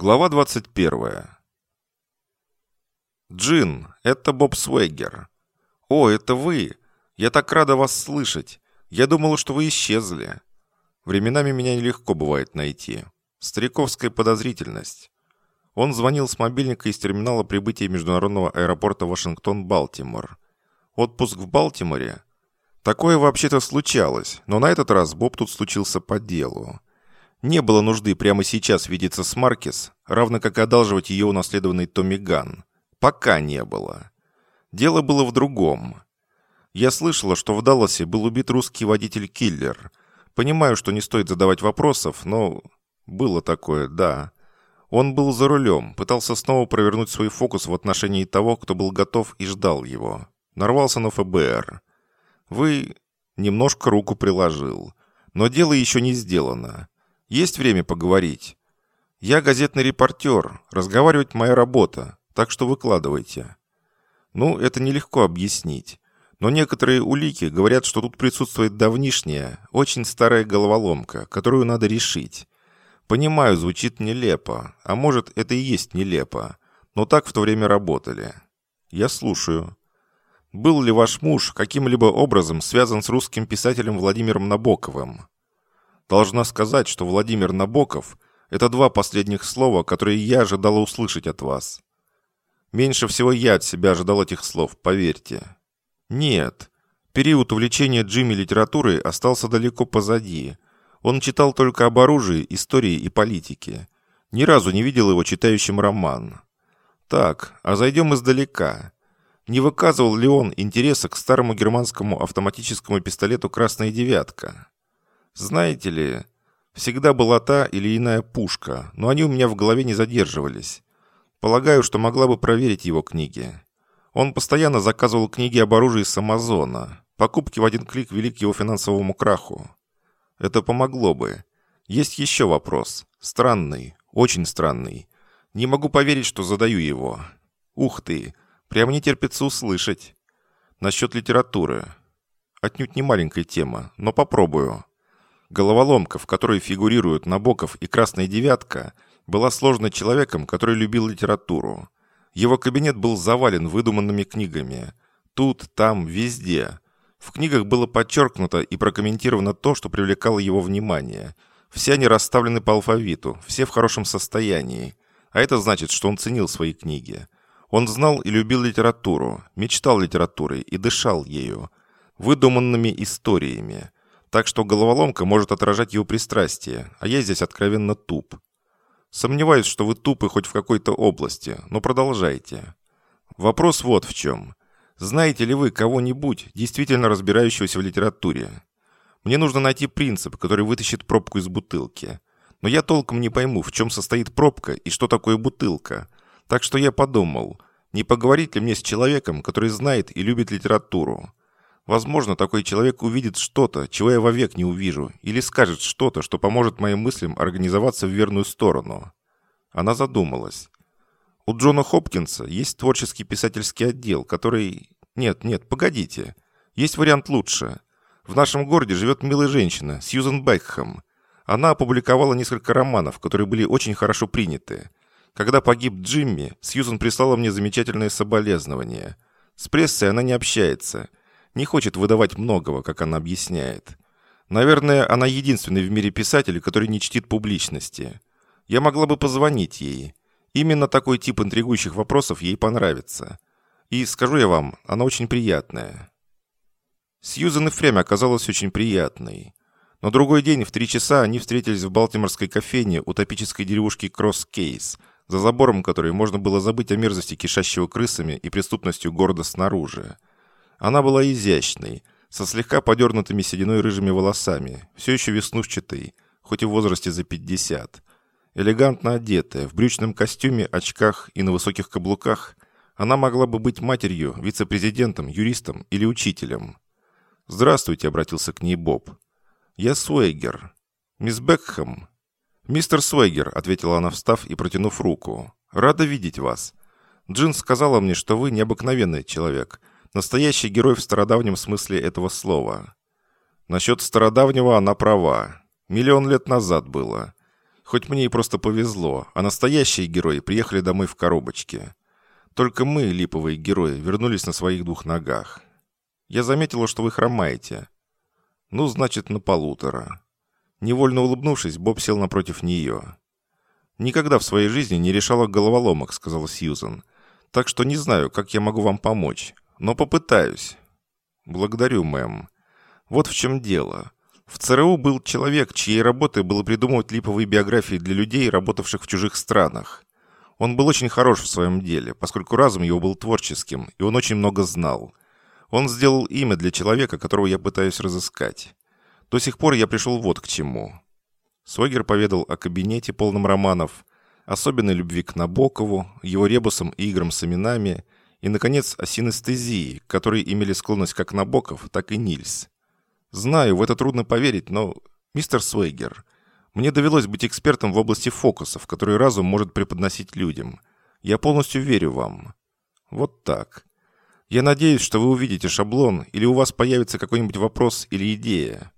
Глава 21. «Джин, это Боб Свегер. О, это вы! Я так рада вас слышать. Я думала, что вы исчезли. Временами меня нелегко бывает найти. Стариковская подозрительность». Он звонил с мобильника из терминала прибытия международного аэропорта Вашингтон-Балтимор. Отпуск в Балтиморе? Такое вообще-то случалось, но на этот раз Боб тут случился по делу. Не было нужды прямо сейчас видеться с Маркес, равно как одалживать ее унаследованный Томми Ган. Пока не было. Дело было в другом. Я слышала, что в Далласе был убит русский водитель-киллер. Понимаю, что не стоит задавать вопросов, но... Было такое, да. Он был за рулем, пытался снова провернуть свой фокус в отношении того, кто был готов и ждал его. Нарвался на ФБР. Вы... Немножко руку приложил. Но дело еще не сделано. Есть время поговорить? Я газетный репортер. Разговаривать моя работа. Так что выкладывайте. Ну, это нелегко объяснить. Но некоторые улики говорят, что тут присутствует давнишняя, очень старая головоломка, которую надо решить. Понимаю, звучит нелепо, а может это и есть нелепо, но так в то время работали. Я слушаю. Был ли ваш муж каким-либо образом связан с русским писателем Владимиром Набоковым? Должна сказать, что Владимир Набоков – это два последних слова, которые я ожидала услышать от вас. Меньше всего я от себя ожидал этих слов, поверьте. Нет, период увлечения Джимми литературой остался далеко позади. Он читал только об оружии, истории и политике. Ни разу не видел его читающим роман. Так, а зайдем издалека. Не выказывал ли он интереса к старому германскому автоматическому пистолету «Красная девятка»? Знаете ли, всегда была та или иная пушка, но они у меня в голове не задерживались. Полагаю, что могла бы проверить его книги. Он постоянно заказывал книги об оружии с Амазона. Покупки в один клик вели к его финансовому краху. Это помогло бы. Есть еще вопрос. Странный, очень странный. Не могу поверить, что задаю его. Ух ты, прямо не терпится услышать. Насчет литературы. Отнюдь не маленькая тема, но попробую. Головоломка, в которой фигурируют Набоков и Красная Девятка, была сложной человеком, который любил литературу. Его кабинет был завален выдуманными книгами. Тут, там, везде. В книгах было подчеркнуто и прокомментировано то, что привлекало его внимание. Все они расставлены по алфавиту, все в хорошем состоянии. А это значит, что он ценил свои книги. Он знал и любил литературу, мечтал литературой и дышал ею. Выдуманными историями. Так что головоломка может отражать его пристрастие, а я здесь откровенно туп. Сомневаюсь, что вы тупы хоть в какой-то области, но продолжайте. Вопрос вот в чем. Знаете ли вы кого-нибудь, действительно разбирающегося в литературе? Мне нужно найти принцип, который вытащит пробку из бутылки. Но я толком не пойму, в чем состоит пробка и что такое бутылка. Так что я подумал, не поговорить ли мне с человеком, который знает и любит литературу? Возможно, такой человек увидит что-то, чего я вовек не увижу, или скажет что-то, что поможет моим мыслям организоваться в верную сторону. Она задумалась. У Джона Хопкинса есть творческий писательский отдел, который... Нет, нет, погодите. Есть вариант лучше. В нашем городе живет милая женщина, Сьюзен Бекхэм. Она опубликовала несколько романов, которые были очень хорошо приняты. Когда погиб Джимми, Сьюзен прислала мне замечательное соболезнование. С прессой она не общается – не хочет выдавать многого, как она объясняет. Наверное, она единственный в мире писатель, который не чтит публичности. Я могла бы позвонить ей. Именно такой тип интригующих вопросов ей понравится. И, скажу я вам, она очень приятная. Сьюзен и впрямь оказалась очень приятной. Но другой день в три часа они встретились в балтиморской кофейне у топической деревушки Кросс-Кейс, за забором которой можно было забыть о мерзости кишащего крысами и преступностью города снаружи. Она была изящной, со слегка подернутыми сединой рыжими волосами, все еще веснушчатой, хоть и в возрасте за 50. Элегантно одетая, в брючном костюме, очках и на высоких каблуках, она могла бы быть матерью, вице-президентом, юристом или учителем. «Здравствуйте», — обратился к ней Боб. «Я Суэгер. Мисс Бекхэм». «Мистер Суэгер», — ответила она, встав и протянув руку. «Рада видеть вас. Джин сказала мне, что вы необыкновенный человек, Настоящий герой в стародавнем смысле этого слова. Насчет стародавнего она права. Миллион лет назад было. Хоть мне и просто повезло, а настоящие герои приехали домой в коробочке. Только мы, липовые герои, вернулись на своих двух ногах. Я заметила, что вы хромаете. Ну, значит, на полутора. Невольно улыбнувшись, Боб сел напротив нее. «Никогда в своей жизни не решала головоломок», — сказала Сьюзан. «Так что не знаю, как я могу вам помочь, но попытаюсь». «Благодарю, мэм. Вот в чем дело. В ЦРУ был человек, чьей работой было придумывать липовые биографии для людей, работавших в чужих странах. Он был очень хорош в своем деле, поскольку разум его был творческим, и он очень много знал. Он сделал имя для человека, которого я пытаюсь разыскать. До сих пор я пришел вот к чему. Сойгер поведал о кабинете, полном романов, особенной любви к Набокову, его ребусам и играм с именами, и, наконец, о синестезии, которые имели склонность как Набоков, так и Нильс. Знаю, в это трудно поверить, но... Мистер Сойгер, мне довелось быть экспертом в области фокусов, которые разум может преподносить людям. Я полностью верю вам. Вот так. Я надеюсь, что вы увидите шаблон, или у вас появится какой-нибудь вопрос или идея.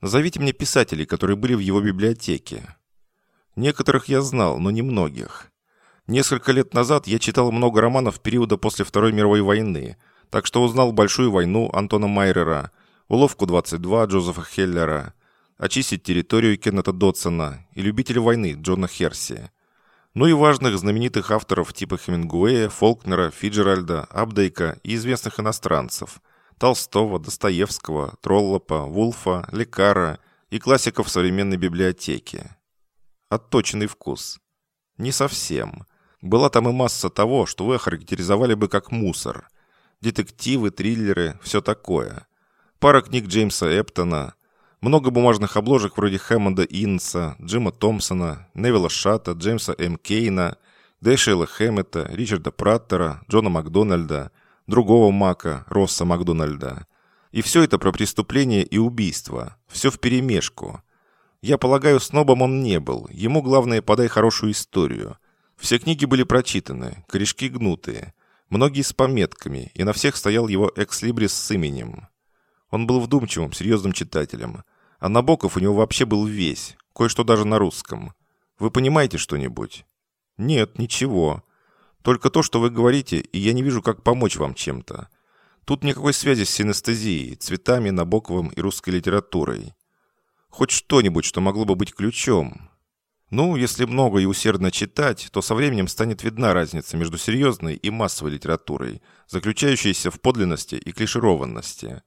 Назовите мне писателей, которые были в его библиотеке. Некоторых я знал, но не многих. Несколько лет назад я читал много романов периода после Второй мировой войны, так что узнал «Большую войну» Антона Майрера, «Уловку 22» Джозефа Хеллера, «Очистить территорию» Кеннета Дотсона и «Любителя войны» Джона Херси ну и важных знаменитых авторов типа Хемингуэя, Фолкнера, Фиджеральда, Абдейка и известных иностранцев – Толстого, Достоевского, Троллопа, Вулфа, Лекара и классиков современной библиотеки. Отточенный вкус. Не совсем. Была там и масса того, что вы охарактеризовали бы как мусор. Детективы, триллеры, все такое. Пара книг Джеймса Эптона – много бумажных обложек вроде Хэммонда Инса, Джима Томпсона, Невилла Шата, Джеймса М. Кейна, Дэшейла Хэммета, Ричарда Праттера, Джона Макдональда, другого Мака, Росса Макдональда. И все это про преступление и убийство. Все вперемешку. Я полагаю, снобом он не был. Ему главное подай хорошую историю. Все книги были прочитаны, корешки гнутые. Многие с пометками, и на всех стоял его экслибрис с именем. Он был вдумчивым, серьезным читателем. А Набоков у него вообще был весь, кое-что даже на русском. Вы понимаете что-нибудь? Нет, ничего. Только то, что вы говорите, и я не вижу, как помочь вам чем-то. Тут никакой связи с синестезией, цветами, Набоковым и русской литературой. Хоть что-нибудь, что могло бы быть ключом. Ну, если много и усердно читать, то со временем станет видна разница между серьезной и массовой литературой, заключающейся в подлинности и клишированности.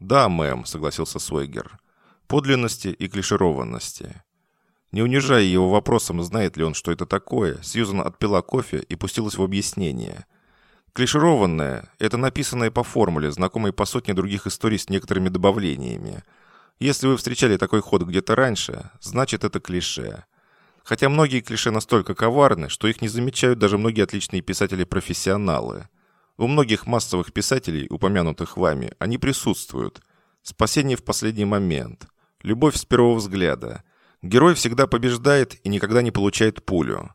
«Да, мэм», — согласился Сойгер подлинности и клишированности. Не унижая его вопросом, знает ли он, что это такое, Сьюзан отпила кофе и пустилась в объяснение. Клишированное – это написанное по формуле, знакомой по сотне других историй с некоторыми добавлениями. Если вы встречали такой ход где-то раньше, значит это клише. Хотя многие клише настолько коварны, что их не замечают даже многие отличные писатели-профессионалы. У многих массовых писателей, упомянутых вами, они присутствуют. Спасение в последний момент – Любовь с первого взгляда. Герой всегда побеждает и никогда не получает пулю.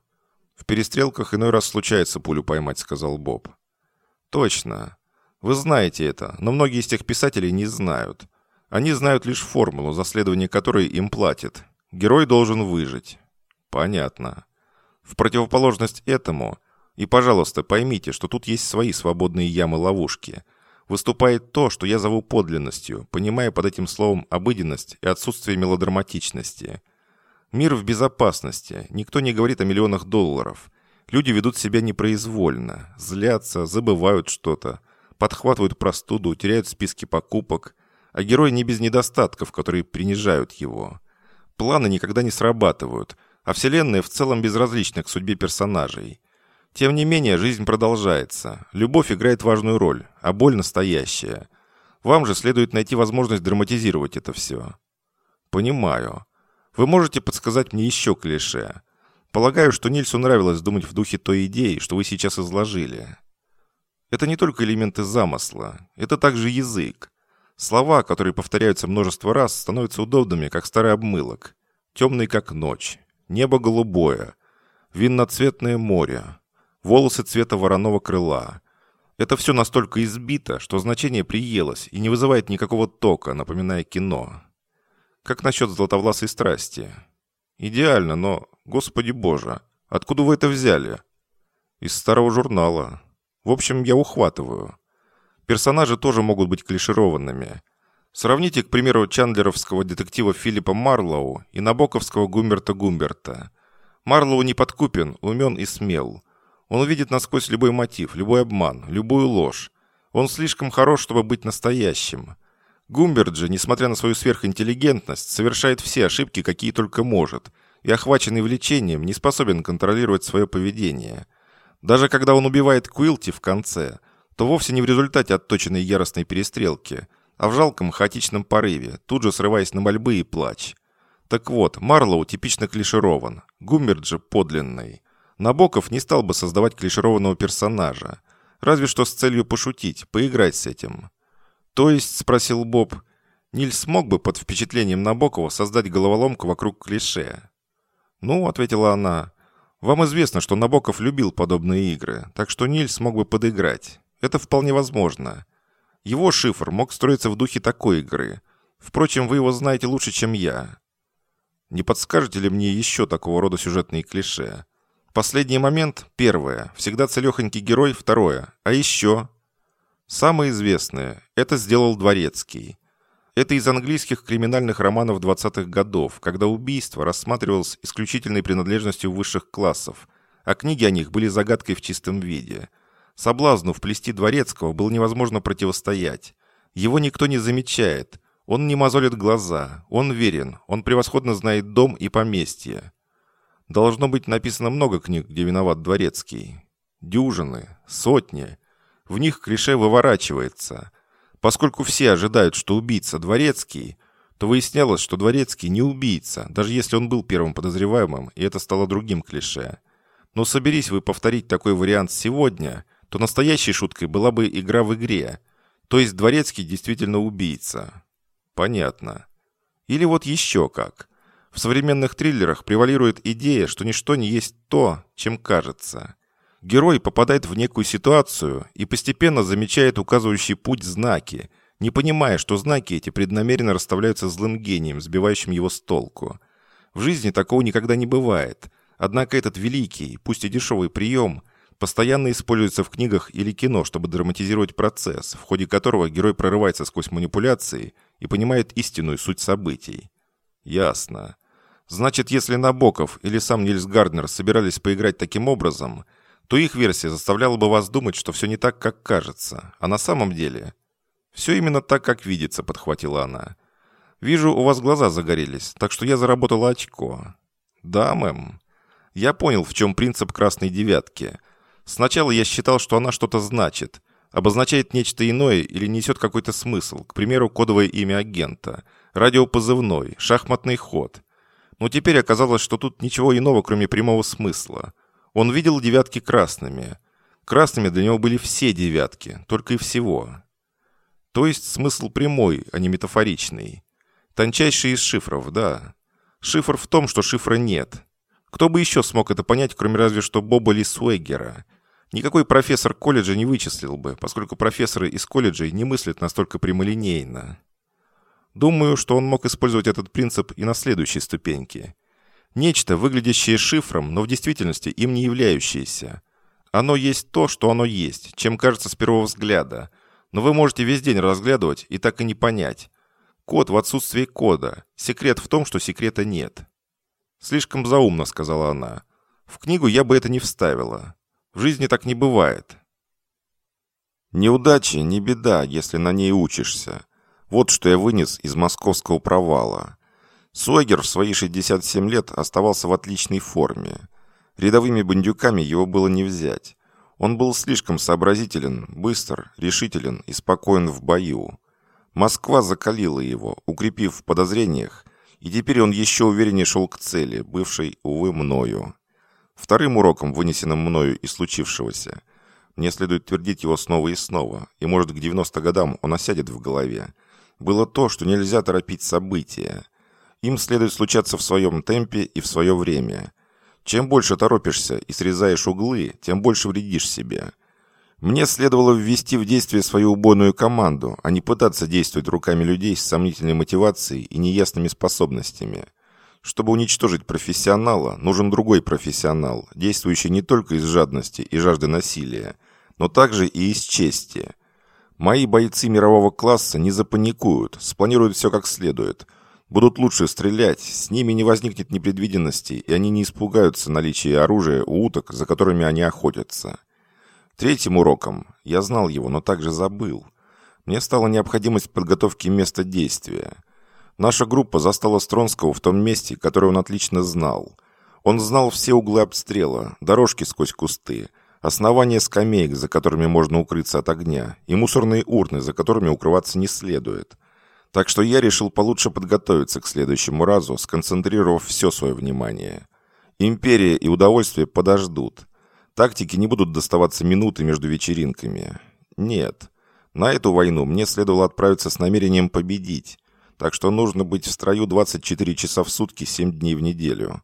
В перестрелках иной раз случается пулю поймать, сказал Боб. Точно. Вы знаете это, но многие из тех писателей не знают. Они знают лишь формулу, за следование которой им платят. Герой должен выжить. Понятно. В противоположность этому, и, пожалуйста, поймите, что тут есть свои свободные ямы-ловушки – выступает то, что я зову подлинностью, понимая под этим словом обыденность и отсутствие мелодраматичности. Мир в безопасности, никто не говорит о миллионах долларов. Люди ведут себя непроизвольно, злятся, забывают что-то, подхватывают простуду, теряют списки покупок, а герой не без недостатков, которые принижают его. Планы никогда не срабатывают, а вселенная в целом безразлична к судьбе персонажей – тем не менее, жизнь продолжается. Любовь играет важную роль, а боль настоящая. Вам же следует найти возможность драматизировать это все. Понимаю. Вы можете подсказать мне еще клише. Полагаю, что Нильсу нравилось думать в духе той идеи, что вы сейчас изложили. Это не только элементы замысла, это также язык. Слова, которые повторяются множество раз, становятся удобными, как старый обмылок. Темный, как ночь. Небо голубое. Винноцветное море волосы цвета вороного крыла. Это все настолько избито, что значение приелось и не вызывает никакого тока, напоминая кино. Как насчет златовласой страсти? Идеально, но, господи боже, откуда вы это взяли? Из старого журнала. В общем, я ухватываю. Персонажи тоже могут быть клишированными. Сравните, к примеру, чандлеровского детектива Филиппа Марлоу и набоковского Гумберта Гумберта. Марлоу не подкупен, умен и смел. Он увидит насквозь любой мотив, любой обман, любую ложь. Он слишком хорош, чтобы быть настоящим. Гумберт же, несмотря на свою сверхинтеллигентность, совершает все ошибки, какие только может, и, охваченный влечением, не способен контролировать свое поведение. Даже когда он убивает Куилти в конце, то вовсе не в результате отточенной яростной перестрелки – а в жалком хаотичном порыве, тут же срываясь на мольбы и плач. Так вот, Марлоу типично клиширован, Гумберт же подлинный. Набоков не стал бы создавать клишированного персонажа, разве что с целью пошутить, поиграть с этим. То есть, спросил Боб, Ниль смог бы под впечатлением Набокова создать головоломку вокруг клише? Ну, ответила она, вам известно, что Набоков любил подобные игры, так что Ниль смог бы подыграть. Это вполне возможно. Его шифр мог строиться в духе такой игры. Впрочем, вы его знаете лучше, чем я. Не подскажете ли мне еще такого рода сюжетные клише? Последний момент – первое. Всегда целехонький герой – второе. А еще? Самое известное – это сделал Дворецкий. Это из английских криминальных романов 20-х годов, когда убийство рассматривалось исключительной принадлежностью высших классов, а книги о них были загадкой в чистом виде – Соблазну вплести Дворецкого было невозможно противостоять. Его никто не замечает. Он не мозолит глаза. Он верен. Он превосходно знает дом и поместье. Должно быть написано много книг, где виноват Дворецкий. Дюжины, сотни. В них клише выворачивается. Поскольку все ожидают, что убийца Дворецкий, то выяснялось, что Дворецкий не убийца, даже если он был первым подозреваемым, и это стало другим клише. Но соберись вы повторить такой вариант сегодня, то настоящей шуткой была бы игра в игре. То есть Дворецкий действительно убийца. Понятно. Или вот еще как. В современных триллерах превалирует идея, что ничто не есть то, чем кажется. Герой попадает в некую ситуацию и постепенно замечает указывающий путь знаки, не понимая, что знаки эти преднамеренно расставляются злым гением, сбивающим его с толку. В жизни такого никогда не бывает. Однако этот великий, пусть и дешевый прием, постоянно используется в книгах или кино, чтобы драматизировать процесс, в ходе которого герой прорывается сквозь манипуляции и понимает истинную суть событий. Ясно. Значит, если Набоков или сам Нильс Гарднер собирались поиграть таким образом, то их версия заставляла бы вас думать, что все не так, как кажется. А на самом деле... «Все именно так, как видится», — подхватила она. «Вижу, у вас глаза загорелись, так что я заработала очко». «Да, мэм». «Я понял, в чем принцип красной девятки — Сначала я считал, что она что-то значит, обозначает нечто иное или несет какой-то смысл, к примеру, кодовое имя агента, радиопозывной, шахматный ход. Но теперь оказалось, что тут ничего иного, кроме прямого смысла. Он видел девятки красными. Красными для него были все девятки, только и всего. То есть смысл прямой, а не метафоричный. Тончайший из шифров, да. Шифр в том, что шифра нет. Кто бы еще смог это понять, кроме разве что Боба Ли Суэггера? Никакой профессор колледжа не вычислил бы, поскольку профессоры из колледжей не мыслят настолько прямолинейно. Думаю, что он мог использовать этот принцип и на следующей ступеньке. Нечто, выглядящее шифром, но в действительности им не являющееся. Оно есть то, что оно есть, чем кажется с первого взгляда. Но вы можете весь день разглядывать и так и не понять. Код в отсутствии кода. Секрет в том, что секрета нет. «Слишком заумно», — сказала она. «В книгу я бы это не вставила. В жизни так не бывает». «Неудача не беда, если на ней учишься. Вот что я вынес из московского провала». Сойгер в свои 67 лет оставался в отличной форме. Рядовыми бандюками его было не взять. Он был слишком сообразителен, быстр, решителен и спокоен в бою. Москва закалила его, укрепив в подозрениях и теперь он еще увереннее шел к цели, бывшей, увы, мною. Вторым уроком, вынесенным мною из случившегося, мне следует твердить его снова и снова, и, может, к 90 годам он осядет в голове, было то, что нельзя торопить события. Им следует случаться в своем темпе и в свое время. Чем больше торопишься и срезаешь углы, тем больше вредишь себе. Мне следовало ввести в действие свою убойную команду, а не пытаться действовать руками людей с сомнительной мотивацией и неясными способностями. Чтобы уничтожить профессионала, нужен другой профессионал, действующий не только из жадности и жажды насилия, но также и из чести. Мои бойцы мирового класса не запаникуют, спланируют все как следует. Будут лучше стрелять, с ними не возникнет непредвиденности, и они не испугаются наличия оружия у уток, за которыми они охотятся. Третьим уроком, я знал его, но также забыл, мне стала необходимость подготовки места действия – Наша группа застала Стронского в том месте, которое он отлично знал. Он знал все углы обстрела, дорожки сквозь кусты, основания скамеек, за которыми можно укрыться от огня, и мусорные урны, за которыми укрываться не следует. Так что я решил получше подготовиться к следующему разу, сконцентрировав все свое внимание. Империя и удовольствие подождут. Тактики не будут доставаться минуты между вечеринками. Нет. На эту войну мне следовало отправиться с намерением победить, так что нужно быть в строю 24 часа в сутки, 7 дней в неделю.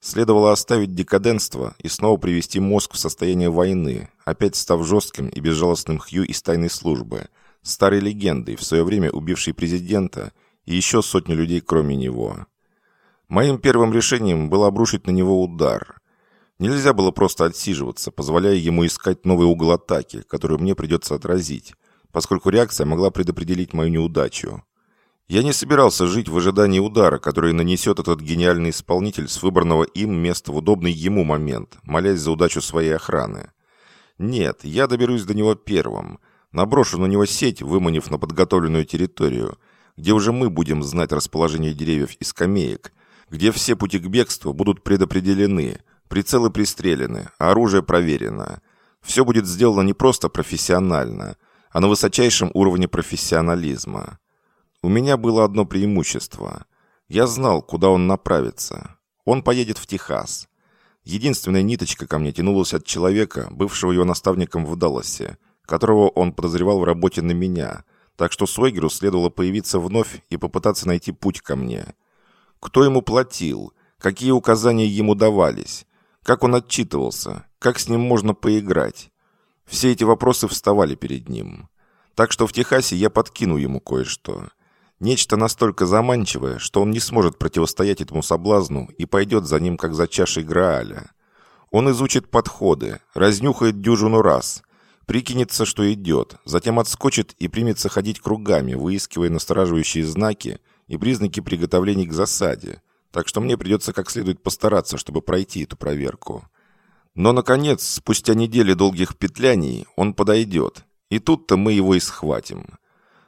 Следовало оставить декаденство и снова привести мозг в состояние войны, опять став жестким и безжалостным Хью из тайной службы, старой легендой, в свое время убившей президента и еще сотни людей кроме него. Моим первым решением было обрушить на него удар. Нельзя было просто отсиживаться, позволяя ему искать новый угол атаки, который мне придется отразить, поскольку реакция могла предопределить мою неудачу. Я не собирался жить в ожидании удара, который нанесет этот гениальный исполнитель с выбранного им места в удобный ему момент, молясь за удачу своей охраны. Нет, я доберусь до него первым, наброшу на него сеть, выманив на подготовленную территорию, где уже мы будем знать расположение деревьев и скамеек, где все пути к бегству будут предопределены, прицелы пристрелены, оружие проверено. Все будет сделано не просто профессионально, а на высочайшем уровне профессионализма. У меня было одно преимущество. Я знал, куда он направится. Он поедет в Техас. Единственная ниточка ко мне тянулась от человека, бывшего его наставником в Далласе, которого он подозревал в работе на меня, так что Сойгеру следовало появиться вновь и попытаться найти путь ко мне. Кто ему платил? Какие указания ему давались? Как он отчитывался? Как с ним можно поиграть? Все эти вопросы вставали перед ним. Так что в Техасе я подкину ему кое-что. Нечто настолько заманчивое, что он не сможет противостоять этому соблазну и пойдет за ним, как за чашей Грааля. Он изучит подходы, разнюхает дюжину раз, прикинется, что идет, затем отскочит и примется ходить кругами, выискивая настораживающие знаки и признаки приготовлений к засаде, так что мне придется как следует постараться, чтобы пройти эту проверку. Но, наконец, спустя недели долгих петляний, он подойдет, и тут-то мы его и схватим.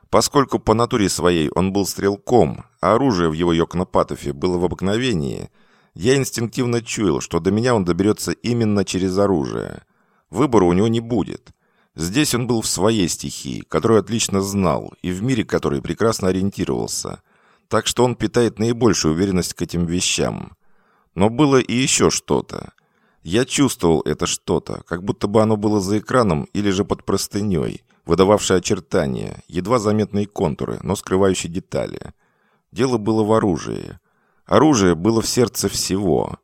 Поскольку по натуре своей он был стрелком, а оружие в его йокнопатофе было в обыкновении, я инстинктивно чуял, что до меня он доберется именно через оружие. Выбора у него не будет. Здесь он был в своей стихии, которую отлично знал, и в мире которой прекрасно ориентировался. Так что он питает наибольшую уверенность к этим вещам. Но было и еще что-то. Я чувствовал это что-то, как будто бы оно было за экраном или же под простыней, выдававший очертания, едва заметные контуры, но скрывающие детали. Дело было в оружии. Оружие было в сердце всего.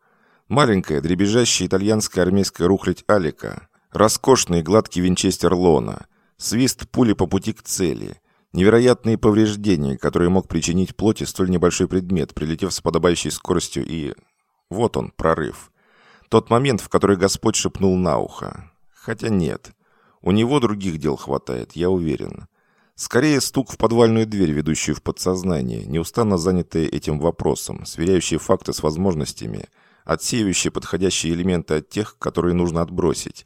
Маленькая, дребезжащая итальянская армейская рухлядь Алика, роскошный гладкий винчестер Лона, свист пули по пути к цели, невероятные повреждения, которые мог причинить плоти столь небольшой предмет, прилетев с подобающей скоростью и... Вот он, прорыв. Тот момент, в который Господь шепнул на ухо. Хотя нет. У него других дел хватает, я уверен. Скорее стук в подвальную дверь, ведущую в подсознание, неустанно занятое этим вопросом, сверяющие факты с возможностями, отсеивающие подходящие элементы от тех, которые нужно отбросить,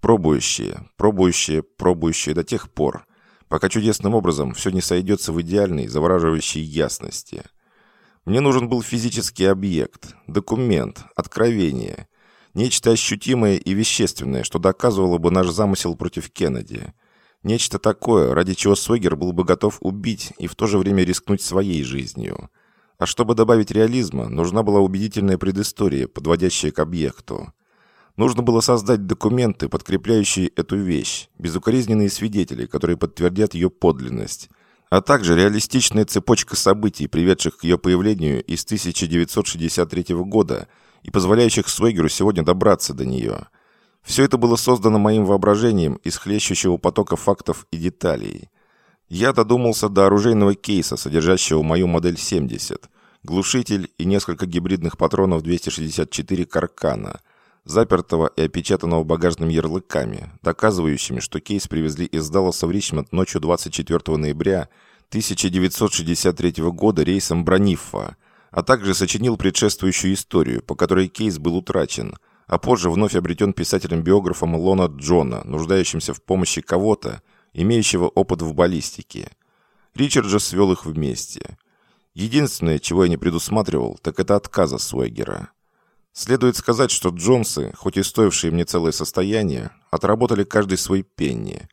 пробующие, пробующие, пробующие до тех пор, пока чудесным образом все не сойдется в идеальной, завораживающей ясности. Мне нужен был физический объект, документ, откровение, Нечто ощутимое и вещественное, что доказывало бы наш замысел против Кеннеди. Нечто такое, ради чего Сойгер был бы готов убить и в то же время рискнуть своей жизнью. А чтобы добавить реализма, нужна была убедительная предыстория, подводящая к объекту. Нужно было создать документы, подкрепляющие эту вещь, безукоризненные свидетели, которые подтвердят ее подлинность, а также реалистичная цепочка событий, приведших к ее появлению из 1963 года – и позволяющих Свегеру сегодня добраться до нее. Все это было создано моим воображением из хлещущего потока фактов и деталей. Я додумался до оружейного кейса, содержащего мою модель 70, глушитель и несколько гибридных патронов 264 «Каркана», запертого и опечатанного багажными ярлыками, доказывающими, что кейс привезли из Далласа в Ричмонд ночью 24 ноября 1963 года рейсом Брониффа, а также сочинил предшествующую историю, по которой кейс был утрачен, а позже вновь обретен писателем-биографом Лона Джона, нуждающимся в помощи кого-то, имеющего опыт в баллистике. Ричард же свел их вместе. Единственное, чего я не предусматривал, так это отказа Суэгера. Следует сказать, что Джонсы, хоть и стоившие мне целое состояние, отработали каждый свой пенни.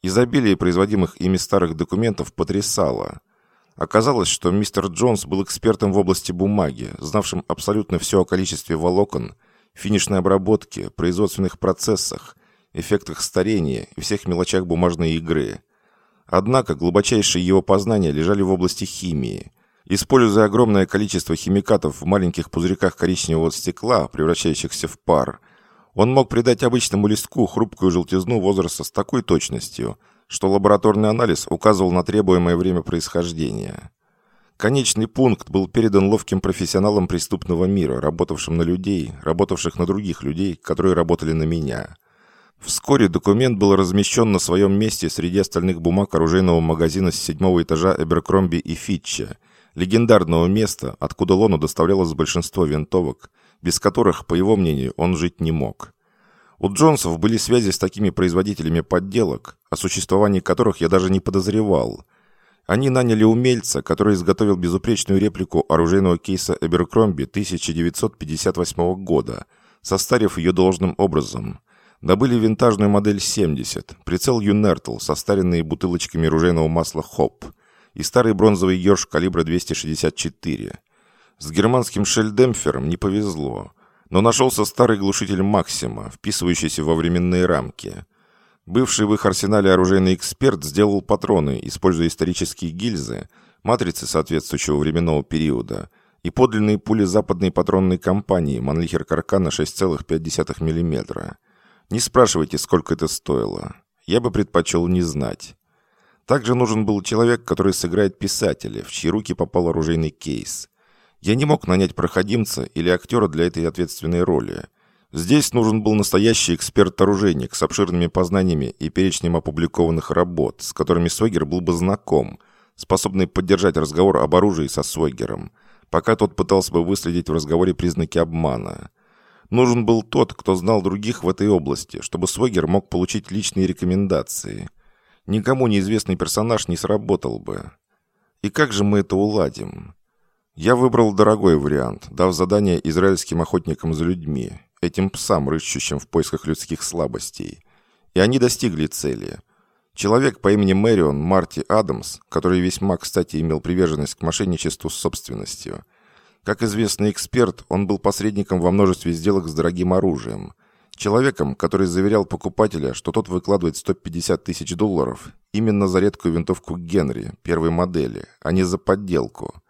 Изобилие производимых ими старых документов потрясало. Оказалось, что мистер Джонс был экспертом в области бумаги, знавшим абсолютно все о количестве волокон, финишной обработке, производственных процессах, эффектах старения и всех мелочах бумажной игры. Однако глубочайшие его познания лежали в области химии. Используя огромное количество химикатов в маленьких пузырьках коричневого стекла, превращающихся в пар, он мог придать обычному листку хрупкую желтизну возраста с такой точностью, что лабораторный анализ указывал на требуемое время происхождения. Конечный пункт был передан ловким профессионалам преступного мира, работавшим на людей, работавших на других людей, которые работали на меня. Вскоре документ был размещен на своем месте среди остальных бумаг оружейного магазина с седьмого этажа Эберкромби и Фитча, легендарного места, откуда Лону доставлялось большинство винтовок, без которых, по его мнению, он жить не мог. У Джонсов были связи с такими производителями подделок, о существовании которых я даже не подозревал. Они наняли умельца, который изготовил безупречную реплику оружейного кейса Эберкромби 1958 года, состарив ее должным образом. Добыли винтажную модель 70, прицел Юнертл, состаренные бутылочками ружейного масла Хоп, и старый бронзовый Йорш калибра 264. С германским шельдемпфером не повезло, но нашелся старый глушитель Максима, вписывающийся во временные рамки. Бывший в их арсенале оружейный эксперт сделал патроны, используя исторические гильзы, матрицы соответствующего временного периода и подлинные пули западной патронной компании Манлихер Каркана 6,5 мм. Не спрашивайте, сколько это стоило. Я бы предпочел не знать. Также нужен был человек, который сыграет писателя, в чьи руки попал оружейный кейс. Я не мог нанять проходимца или актера для этой ответственной роли. Здесь нужен был настоящий эксперт-оружейник с обширными познаниями и перечнем опубликованных работ, с которыми Свегер был бы знаком, способный поддержать разговор об оружии со Свегером, пока тот пытался бы выследить в разговоре признаки обмана. Нужен был тот, кто знал других в этой области, чтобы Свегер мог получить личные рекомендации. Никому неизвестный персонаж не сработал бы. И как же мы это уладим? Я выбрал дорогой вариант, дав задание израильским охотникам за людьми, этим псам, рыщущим в поисках людских слабостей. И они достигли цели. Человек по имени Мэрион Марти Адамс, который весьма, кстати, имел приверженность к мошенничеству с собственностью – как известный эксперт, он был посредником во множестве сделок с дорогим оружием. Человеком, который заверял покупателя, что тот выкладывает 150 тысяч долларов именно за редкую винтовку Генри первой модели, а не за подделку.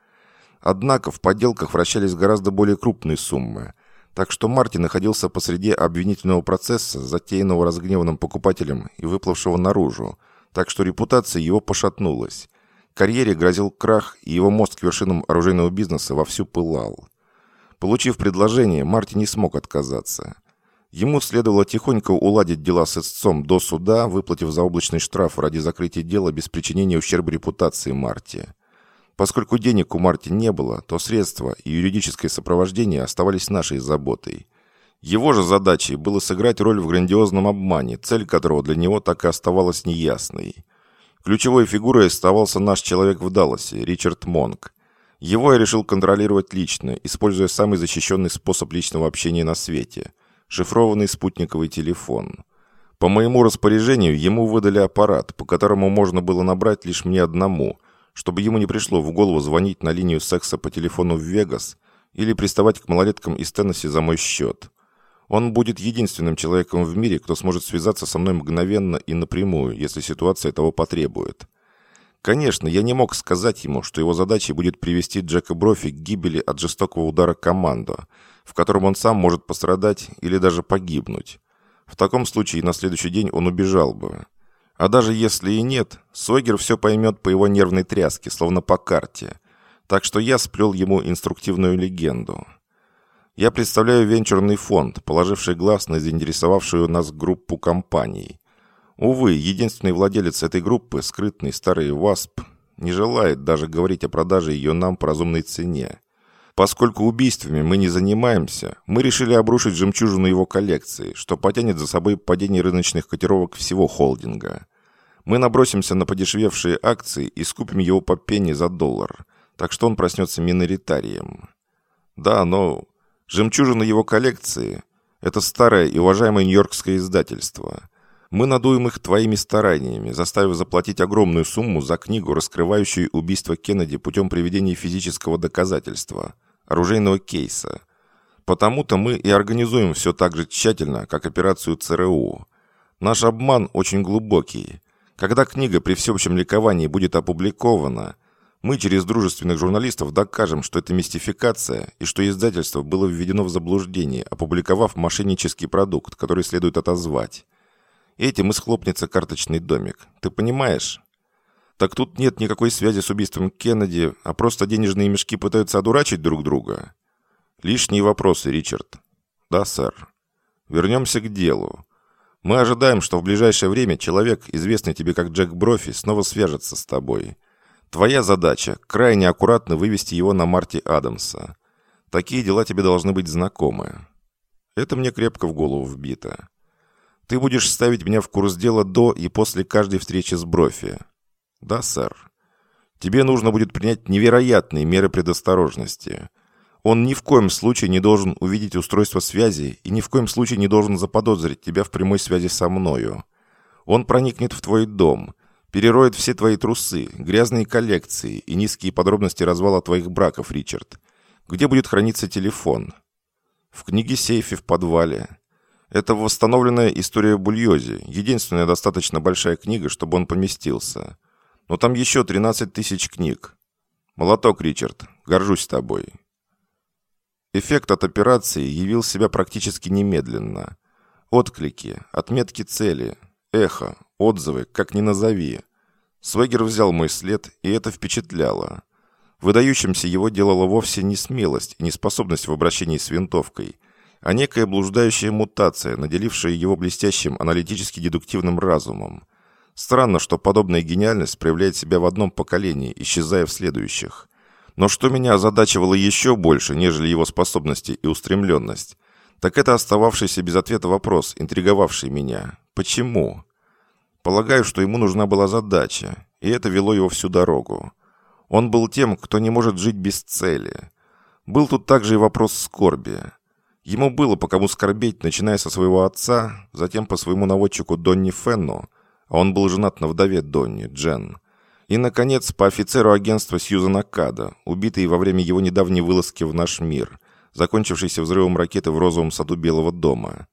Однако в подделках вращались гораздо более крупные суммы, так что Марти находился посреди обвинительного процесса, затеянного разгневанным покупателем и выплывшего наружу, так что репутация его пошатнулась. Карьере грозил крах, и его мост к вершинам оружейного бизнеса вовсю пылал. Получив предложение, Марти не смог отказаться. Ему следовало тихонько уладить дела с истцом до суда, выплатив заоблачный штраф ради закрытия дела без причинения ущерба репутации Марти. Поскольку денег у Марти не было, то средства и юридическое сопровождение оставались нашей заботой. Его же задачей было сыграть роль в грандиозном обмане, цель которого для него так и оставалась неясной. Ключевой фигурой оставался наш человек в Далласе, Ричард Монк. Его я решил контролировать лично, используя самый защищенный способ личного общения на свете – шифрованный спутниковый телефон. По моему распоряжению ему выдали аппарат, по которому можно было набрать лишь мне одному, чтобы ему не пришло в голову звонить на линию секса по телефону в Вегас или приставать к малолеткам из Теннесси за мой счет. Он будет единственным человеком в мире, кто сможет связаться со мной мгновенно и напрямую, если ситуация того потребует. Конечно, я не мог сказать ему, что его задачей будет привести Джека Брофи к гибели от жестокого удара команду, в котором он сам может пострадать или даже погибнуть. В таком случае на следующий день он убежал бы. А даже если и нет, Сойгер все поймет по его нервной тряске, словно по карте. Так что я сплел ему инструктивную легенду. Я представляю венчурный фонд, положивший глаз на заинтересовавшую нас группу компаний. Увы, единственный владелец этой группы, скрытный старый ВАСП, не желает даже говорить о продаже ее нам по разумной цене. Поскольку убийствами мы не занимаемся, мы решили обрушить жемчужину его коллекции, что потянет за собой падение рыночных котировок всего холдинга. Мы набросимся на подешевевшие акции и скупим его по пенни за доллар, так что он проснется миноритарием. Да, но жемчужина его коллекции – это старое и уважаемое нью-йоркское издательство. Мы надуем их твоими стараниями, заставив заплатить огромную сумму за книгу, раскрывающую убийство Кеннеди путем приведения физического доказательства – оружейного кейса. Потому-то мы и организуем все так же тщательно, как операцию ЦРУ. Наш обман очень глубокий. Когда книга при всеобщем ликовании будет опубликована, мы через дружественных журналистов докажем, что это мистификация и что издательство было введено в заблуждение, опубликовав мошеннический продукт, который следует отозвать. Этим и схлопнется карточный домик. Ты понимаешь? Так тут нет никакой связи с убийством Кеннеди, а просто денежные мешки пытаются одурачить друг друга. Лишние вопросы, Ричард. Да, сэр. Вернемся к делу. Мы ожидаем, что в ближайшее время человек, известный тебе как Джек Брофи, снова свяжется с тобой. Твоя задача – крайне аккуратно вывести его на Марти Адамса. Такие дела тебе должны быть знакомы. Это мне крепко в голову вбито. Ты будешь ставить меня в курс дела до и после каждой встречи с Брофи. «Да, сэр. Тебе нужно будет принять невероятные меры предосторожности. Он ни в коем случае не должен увидеть устройство связи и ни в коем случае не должен заподозрить тебя в прямой связи со мною. Он проникнет в твой дом, перероет все твои трусы, грязные коллекции и низкие подробности развала твоих браков, Ричард. Где будет храниться телефон?» «В книге-сейфе в подвале». Это восстановленная история Бульози, единственная достаточно большая книга, чтобы он поместился. Но там еще 13 тысяч книг. Молоток, Ричард, горжусь тобой. Эффект от операции явил себя практически немедленно. Отклики, отметки цели, эхо, отзывы, как ни назови. Свегер взял мой след, и это впечатляло. Выдающимся его делала вовсе не смелость и неспособность в обращении с винтовкой, а некая блуждающая мутация, наделившая его блестящим аналитически-дедуктивным разумом. Странно, что подобная гениальность проявляет себя в одном поколении, исчезая в следующих. Но что меня озадачивало еще больше, нежели его способности и устремленность, так это остававшийся без ответа вопрос, интриговавший меня. Почему? Полагаю, что ему нужна была задача, и это вело его всю дорогу. Он был тем, кто не может жить без цели. Был тут также и вопрос скорби. Ему было по кому скорбеть, начиная со своего отца, затем по своему наводчику Донни Фенну, он был женат на вдове Донни, Джен. И, наконец, по офицеру агентства Сьюзана Када, убитый во время его недавней вылазки в наш мир, закончившейся взрывом ракеты в розовом саду Белого дома.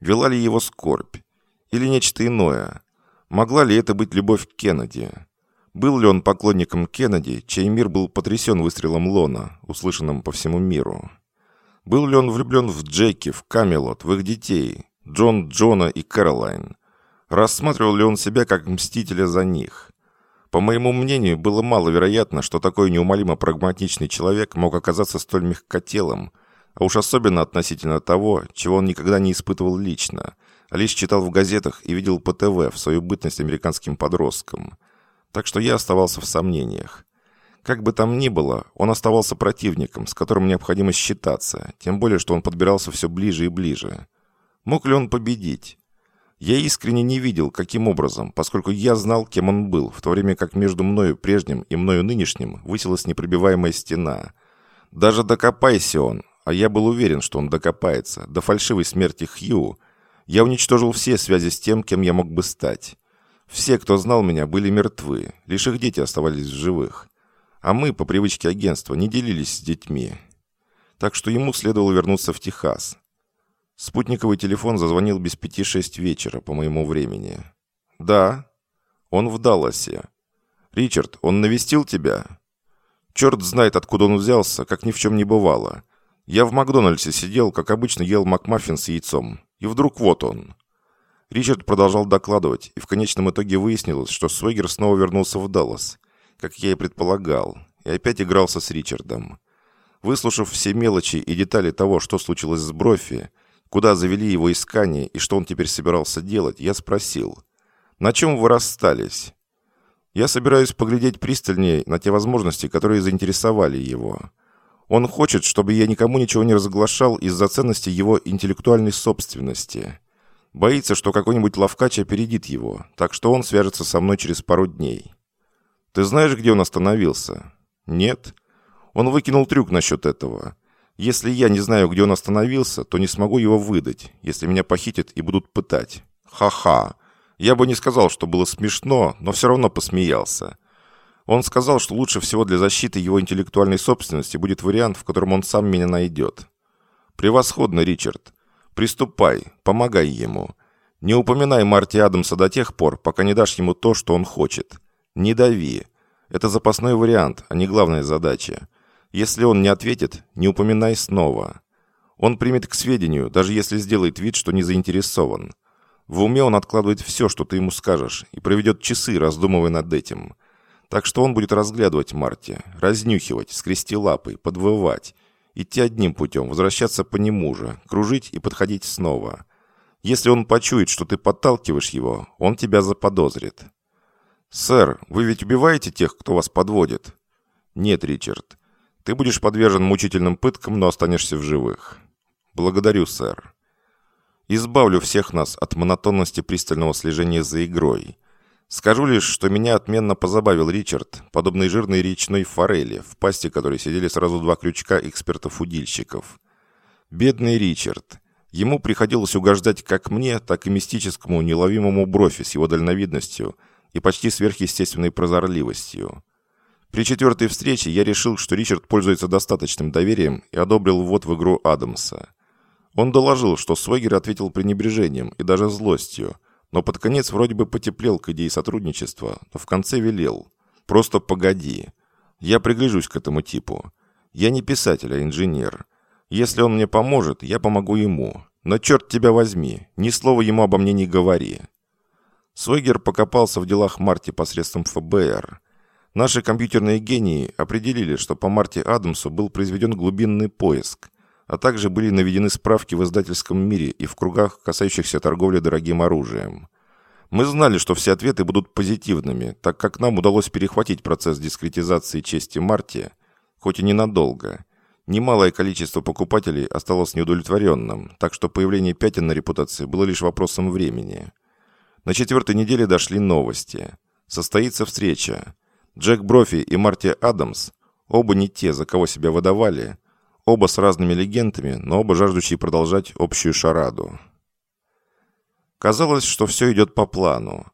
Вела ли его скорбь? Или нечто иное? Могла ли это быть любовь к Кеннеди? Был ли он поклонником Кеннеди, чей мир был потрясен выстрелом Лона, услышанным по всему миру? Был ли он влюблен в Джеки, в Камелот, в их детей, Джон, Джона и Кэролайн? Рассматривал ли он себя как мстителя за них? По моему мнению, было маловероятно, что такой неумолимо прагматичный человек мог оказаться столь мягкотелым, а уж особенно относительно того, чего он никогда не испытывал лично, а лишь читал в газетах и видел по ТВ в свою бытность американским подростком. Так что я оставался в сомнениях. Как бы там ни было, он оставался противником, с которым необходимо считаться, тем более, что он подбирался все ближе и ближе. Мог ли он победить? Я искренне не видел, каким образом, поскольку я знал, кем он был, в то время как между мною прежним и мною нынешним высилась непробиваемая стена. Даже докопайся он, а я был уверен, что он докопается, до фальшивой смерти Хью, я уничтожил все связи с тем, кем я мог бы стать. Все, кто знал меня, были мертвы, лишь их дети оставались в живых. А мы, по привычке агентства, не делились с детьми. Так что ему следовало вернуться в Техас, Спутниковый телефон зазвонил без пяти шесть вечера по моему времени. «Да». «Он в Далласе». «Ричард, он навестил тебя?» «Черт знает, откуда он взялся, как ни в чем не бывало. Я в Макдональдсе сидел, как обычно ел макмаффин с яйцом. И вдруг вот он». Ричард продолжал докладывать, и в конечном итоге выяснилось, что Свегер снова вернулся в Даллас, как я и предполагал. и опять игрался с Ричардом. Выслушав все мелочи и детали того, что случилось с Брофи, куда завели его искание и что он теперь собирался делать, я спросил, «На чем вы расстались?» «Я собираюсь поглядеть пристальнее на те возможности, которые заинтересовали его. Он хочет, чтобы я никому ничего не разглашал из-за ценности его интеллектуальной собственности. Боится, что какой-нибудь ловкач опередит его, так что он свяжется со мной через пару дней». «Ты знаешь, где он остановился?» «Нет». Он выкинул трюк насчет этого. Если я не знаю, где он остановился, то не смогу его выдать, если меня похитят и будут пытать. Ха-ха. Я бы не сказал, что было смешно, но все равно посмеялся. Он сказал, что лучше всего для защиты его интеллектуальной собственности будет вариант, в котором он сам меня найдет. Превосходно, Ричард. Приступай, помогай ему. Не упоминай Марти Адамса до тех пор, пока не дашь ему то, что он хочет. Не дави. Это запасной вариант, а не главная задача. Если он не ответит, не упоминай снова. Он примет к сведению, даже если сделает вид, что не заинтересован. В уме он откладывает все, что ты ему скажешь, и проведет часы, раздумывая над этим. Так что он будет разглядывать Марти, разнюхивать, скрести лапы, подвывать, идти одним путем, возвращаться по нему же, кружить и подходить снова. Если он почует, что ты подталкиваешь его, он тебя заподозрит. «Сэр, вы ведь убиваете тех, кто вас подводит?» «Нет, Ричард. Ты будешь подвержен мучительным пыткам, но останешься в живых. Благодарю, сэр. Избавлю всех нас от монотонности пристального слежения за игрой. Скажу лишь, что меня отменно позабавил Ричард, подобный жирной речной форели, в пасти которой сидели сразу два крючка экспертов-удильщиков. Бедный Ричард. Ему приходилось угождать как мне, так и мистическому неловимому брофи с его дальновидностью и почти сверхъестественной прозорливостью. При четвертой встрече я решил, что Ричард пользуется достаточным доверием и одобрил ввод в игру Адамса. Он доложил, что Свегер ответил пренебрежением и даже злостью, но под конец вроде бы потеплел к идее сотрудничества, но в конце велел. «Просто погоди. Я пригляжусь к этому типу. Я не писатель, а инженер. Если он мне поможет, я помогу ему. Но черт тебя возьми, ни слова ему обо мне не говори». Свегер покопался в делах Марти посредством ФБР. Наши компьютерные гении определили, что по Марте Адамсу был произведен глубинный поиск, а также были наведены справки в издательском мире и в кругах, касающихся торговли дорогим оружием. Мы знали, что все ответы будут позитивными, так как нам удалось перехватить процесс дискретизации чести Марти, хоть и ненадолго. Немалое количество покупателей осталось неудовлетворенным, так что появление пятен на репутации было лишь вопросом времени. На четвертой неделе дошли новости. Состоится встреча. Джек Брофи и Марти Адамс, оба не те, за кого себя выдавали, оба с разными легендами, но оба жаждущие продолжать общую шараду. Казалось, что все идет по плану.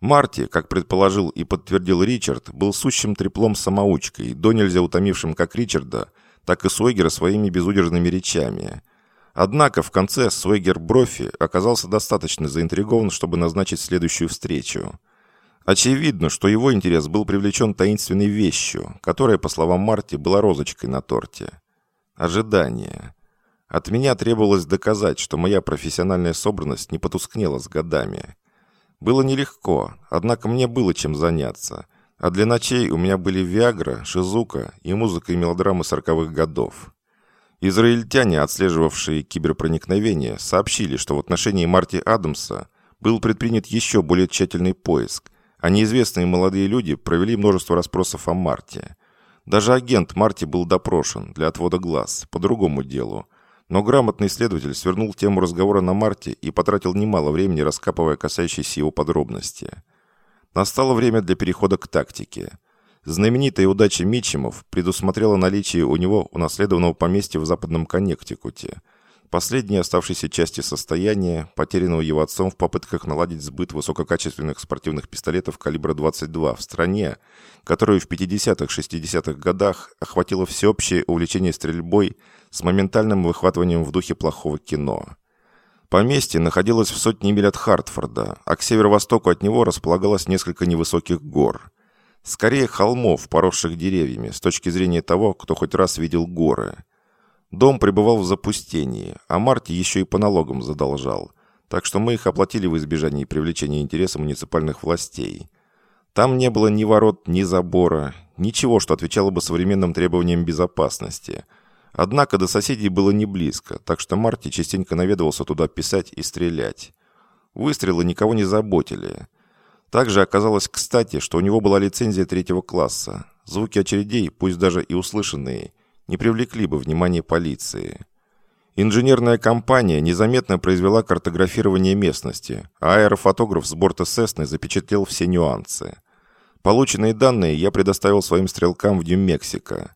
Марти, как предположил и подтвердил Ричард, был сущим треплом-самоучкой, до нельзя утомившим как Ричарда, так и Сойгера своими безудержными речами. Однако в конце Сойгер Брофи оказался достаточно заинтригован, чтобы назначить следующую встречу – Очевидно, что его интерес был привлечен таинственной вещью, которая, по словам Марти, была розочкой на торте. Ожидание. От меня требовалось доказать, что моя профессиональная собранность не потускнела с годами. Было нелегко, однако мне было чем заняться. А для ночей у меня были Виагра, Шизука и музыка и мелодрамы сороковых годов. Израильтяне, отслеживавшие киберпроникновение, сообщили, что в отношении Марти Адамса был предпринят еще более тщательный поиск – а неизвестные молодые люди провели множество расспросов о Марте. Даже агент Марти был допрошен для отвода глаз по другому делу. Но грамотный следователь свернул тему разговора на Марте и потратил немало времени, раскапывая касающиеся его подробности. Настало время для перехода к тактике. Знаменитая удача Митчемов предусмотрела наличие у него унаследованного поместья в западном Коннектикуте – последней оставшейся части состояния, потерянного его отцом в попытках наладить сбыт высококачественных спортивных пистолетов калибра 22 в стране, которую в 50-60-х годах охватило всеобщее увлечение стрельбой с моментальным выхватыванием в духе плохого кино. Поместье находилось в сотне миль от Хартфорда, а к северо-востоку от него располагалось несколько невысоких гор. Скорее холмов, поросших деревьями, с точки зрения того, кто хоть раз видел горы – Дом пребывал в запустении, а Марти еще и по налогам задолжал, так что мы их оплатили в избежании привлечения интереса муниципальных властей. Там не было ни ворот, ни забора, ничего, что отвечало бы современным требованиям безопасности. Однако до соседей было не близко, так что Марти частенько наведывался туда писать и стрелять. Выстрелы никого не заботили. Также оказалось кстати, что у него была лицензия третьего класса. Звуки очередей, пусть даже и услышанные, не привлекли бы внимания полиции. Инженерная компания незаметно произвела картографирование местности, а аэрофотограф с борта Сесны запечатлел все нюансы. Полученные данные я предоставил своим стрелкам в Нью-Мексико.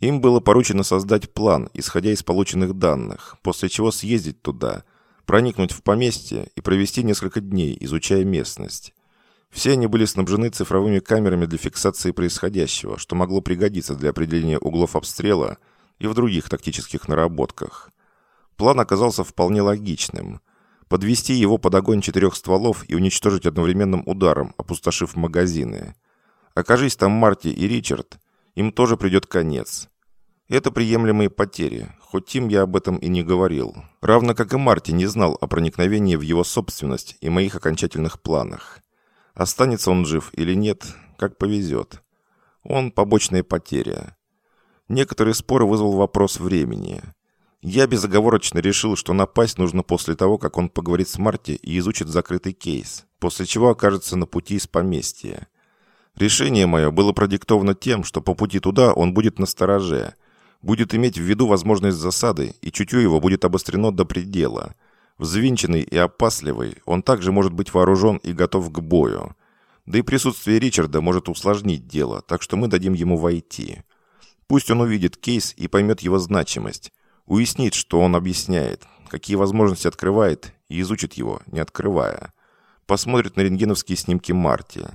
Им было поручено создать план, исходя из полученных данных, после чего съездить туда, проникнуть в поместье и провести несколько дней, изучая местность. Все они были снабжены цифровыми камерами для фиксации происходящего, что могло пригодиться для определения углов обстрела и в других тактических наработках. План оказался вполне логичным. Подвести его под огонь четырех стволов и уничтожить одновременным ударом, опустошив магазины. Окажись там Марти и Ричард, им тоже придет конец. Это приемлемые потери, хоть им я об этом и не говорил. Равно как и Марти не знал о проникновении в его собственность и моих окончательных планах. Останется он жив или нет, как повезет. Он побочная потеря. Некоторые споры вызвал вопрос времени. Я безоговорочно решил, что напасть нужно после того, как он поговорит с Марти и изучит закрытый кейс, после чего окажется на пути из поместья. Решение мое было продиктовано тем, что по пути туда он будет на стороже, будет иметь в виду возможность засады, и чутье его будет обострено до предела. Взвинченный и опасливый, он также может быть вооружен и готов к бою. Да и присутствие Ричарда может усложнить дело, так что мы дадим ему войти. Пусть он увидит кейс и поймет его значимость, Уяснит, что он объясняет, какие возможности открывает, и изучит его, не открывая. Посмотрит на рентгеновские снимки Марти.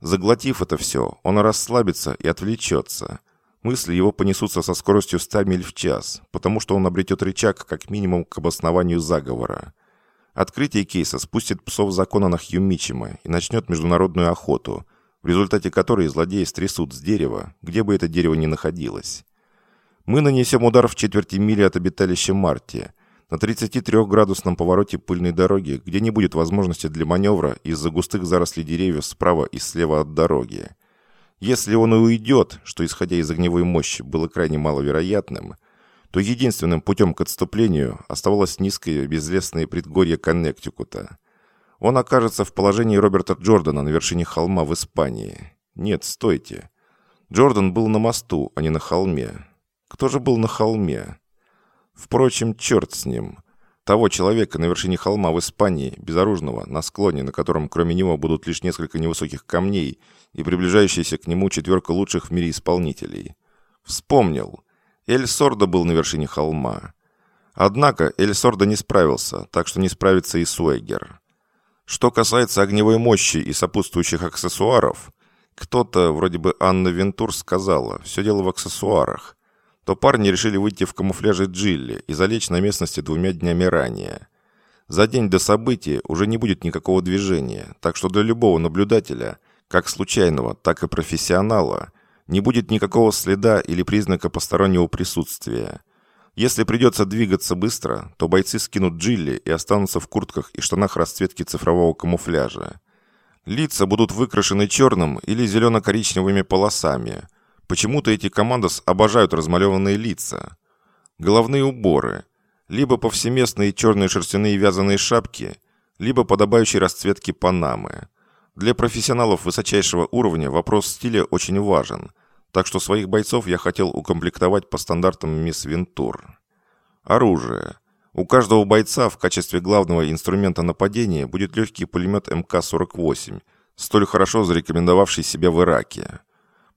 Заглотив это все, он расслабится и отвлечется. Мысли его понесутся со скоростью 100 миль в час, потому что он обретет рычаг как минимум к обоснованию заговора. Открытие кейса спустит псов закона на Хью Мичима и начнет международную охоту, в результате которой злодеи стрясут с дерева, где бы это дерево ни находилось. Мы нанесем удар в четверти мили от обиталища Марти, на 33-градусном повороте пыльной дороги, где не будет возможности для маневра из-за густых зарослей деревьев справа и слева от дороги. Если он и уйдет, что, исходя из огневой мощи, было крайне маловероятным, то единственным путем к отступлению оставалось низкое безлесное предгорье Коннектикута. Он окажется в положении Роберта Джордана на вершине холма в Испании. Нет, стойте. Джордан был на мосту, а не на холме. Кто же был на холме? Впрочем, черт с ним. Того человека на вершине холма в Испании, безоружного, на склоне, на котором кроме него будут лишь несколько невысоких камней и приближающаяся к нему четверка лучших в мире исполнителей. Вспомнил. Эль Сордо был на вершине холма. Однако Эль Сордо не справился, так что не справится и Суэгер. Что касается огневой мощи и сопутствующих аксессуаров, кто-то, вроде бы Анна Вентур, сказала, все дело в аксессуарах то парни решили выйти в камуфляже Джилли и залечь на местности двумя днями ранее. За день до события уже не будет никакого движения, так что для любого наблюдателя, как случайного, так и профессионала, не будет никакого следа или признака постороннего присутствия. Если придется двигаться быстро, то бойцы скинут Джилли и останутся в куртках и штанах расцветки цифрового камуфляжа. Лица будут выкрашены черным или зелено-коричневыми полосами – Почему-то эти командос обожают размалеванные лица. Головные уборы. Либо повсеместные черные шерстяные вязаные шапки, либо подобающие расцветки панамы. Для профессионалов высочайшего уровня вопрос стиля очень важен, так что своих бойцов я хотел укомплектовать по стандартам мисс Вентур. Оружие. У каждого бойца в качестве главного инструмента нападения будет легкий пулемет МК-48, столь хорошо зарекомендовавший себя в Ираке.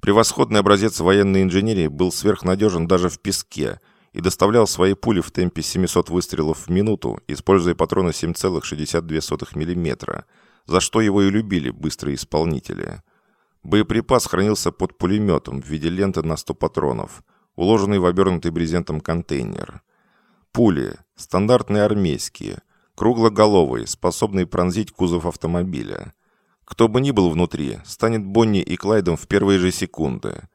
Превосходный образец военной инженерии был сверхнадежен даже в песке и доставлял свои пули в темпе 700 выстрелов в минуту, используя патроны 7,62 мм, за что его и любили быстрые исполнители. Боеприпас хранился под пулеметом в виде ленты на 100 патронов, уложенный в обернутый брезентом контейнер. Пули, стандартные армейские, круглоголовые, способные пронзить кузов автомобиля – кто бы ни был внутри, станет Бонни и Клайдом в первые же секунды.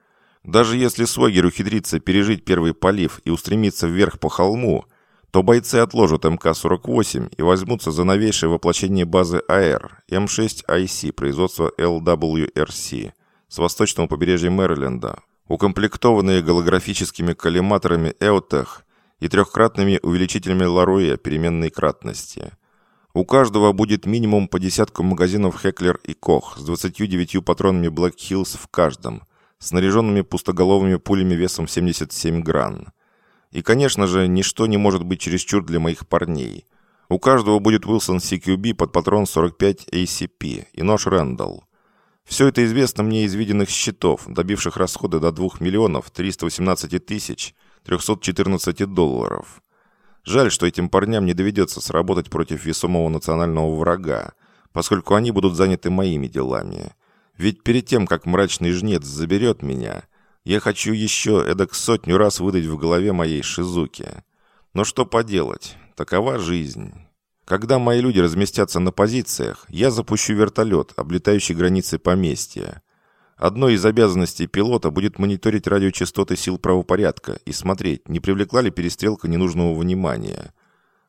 Даже если Свагер ухитрится пережить первый полив и устремиться вверх по холму, то бойцы отложат МК-48 и возьмутся за новейшее воплощение базы АР М6IC производства LWRC с восточного побережья Мэриленда, укомплектованные голографическими коллиматорами EOTech и трехкратными увеличителями Ларуя переменной кратности. У каждого будет минимум по десятку магазинов Heckler и Koch с 29 патронами Black Hills в каждом, снаряженными пустоголовыми пулями весом 77 гран. И, конечно же, ничто не может быть чересчур для моих парней. У каждого будет Wilson CQB под патрон 45 ACP и нож Рэндалл. Все это известно мне из виденных счетов, добивших расходы до 2 миллионов 318 тысяч 314 долларов. Жаль, что этим парням не доведется сработать против весомого национального врага, поскольку они будут заняты моими делами. Ведь перед тем, как мрачный жнец заберет меня, я хочу еще эдак сотню раз выдать в голове моей Шизуки. Но что поделать, такова жизнь. Когда мои люди разместятся на позициях, я запущу вертолет, облетающий границы поместья. Одной из обязанностей пилота будет мониторить радиочастоты сил правопорядка и смотреть, не привлекла ли перестрелка ненужного внимания.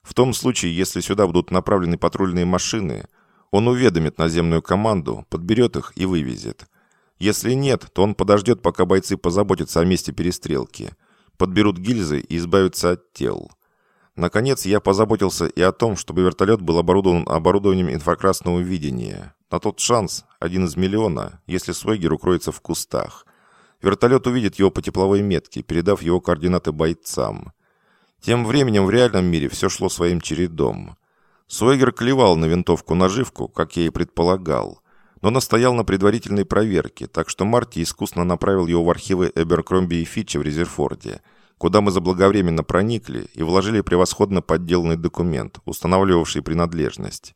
В том случае, если сюда будут направлены патрульные машины, он уведомит наземную команду, подберет их и вывезет. Если нет, то он подождет, пока бойцы позаботятся о месте перестрелки, подберут гильзы и избавятся от тел. Наконец, я позаботился и о том, чтобы вертолет был оборудован оборудованием инфракрасного видения. На тот шанс, один из миллиона, если Свегер укроется в кустах. Вертолет увидит его по тепловой метке, передав его координаты бойцам. Тем временем в реальном мире все шло своим чередом. Суэгер клевал на винтовку-наживку, как я и предполагал, но настоял на предварительной проверке, так что Марти искусно направил его в архивы Эберкромби и Фитча в Резерфорде – куда мы заблаговременно проникли и вложили превосходно подделанный документ, устанавливавший принадлежность.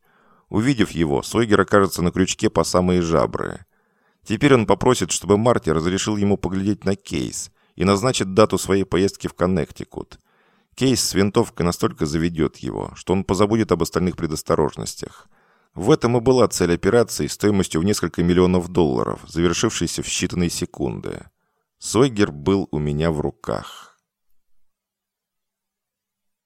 Увидев его, Сойгер окажется на крючке по самые жабры. Теперь он попросит, чтобы Марти разрешил ему поглядеть на кейс и назначит дату своей поездки в Коннектикут. Кейс с винтовкой настолько заведет его, что он позабудет об остальных предосторожностях. В этом и была цель операции стоимостью в несколько миллионов долларов, завершившейся в считанные секунды. Сойгер был у меня в руках.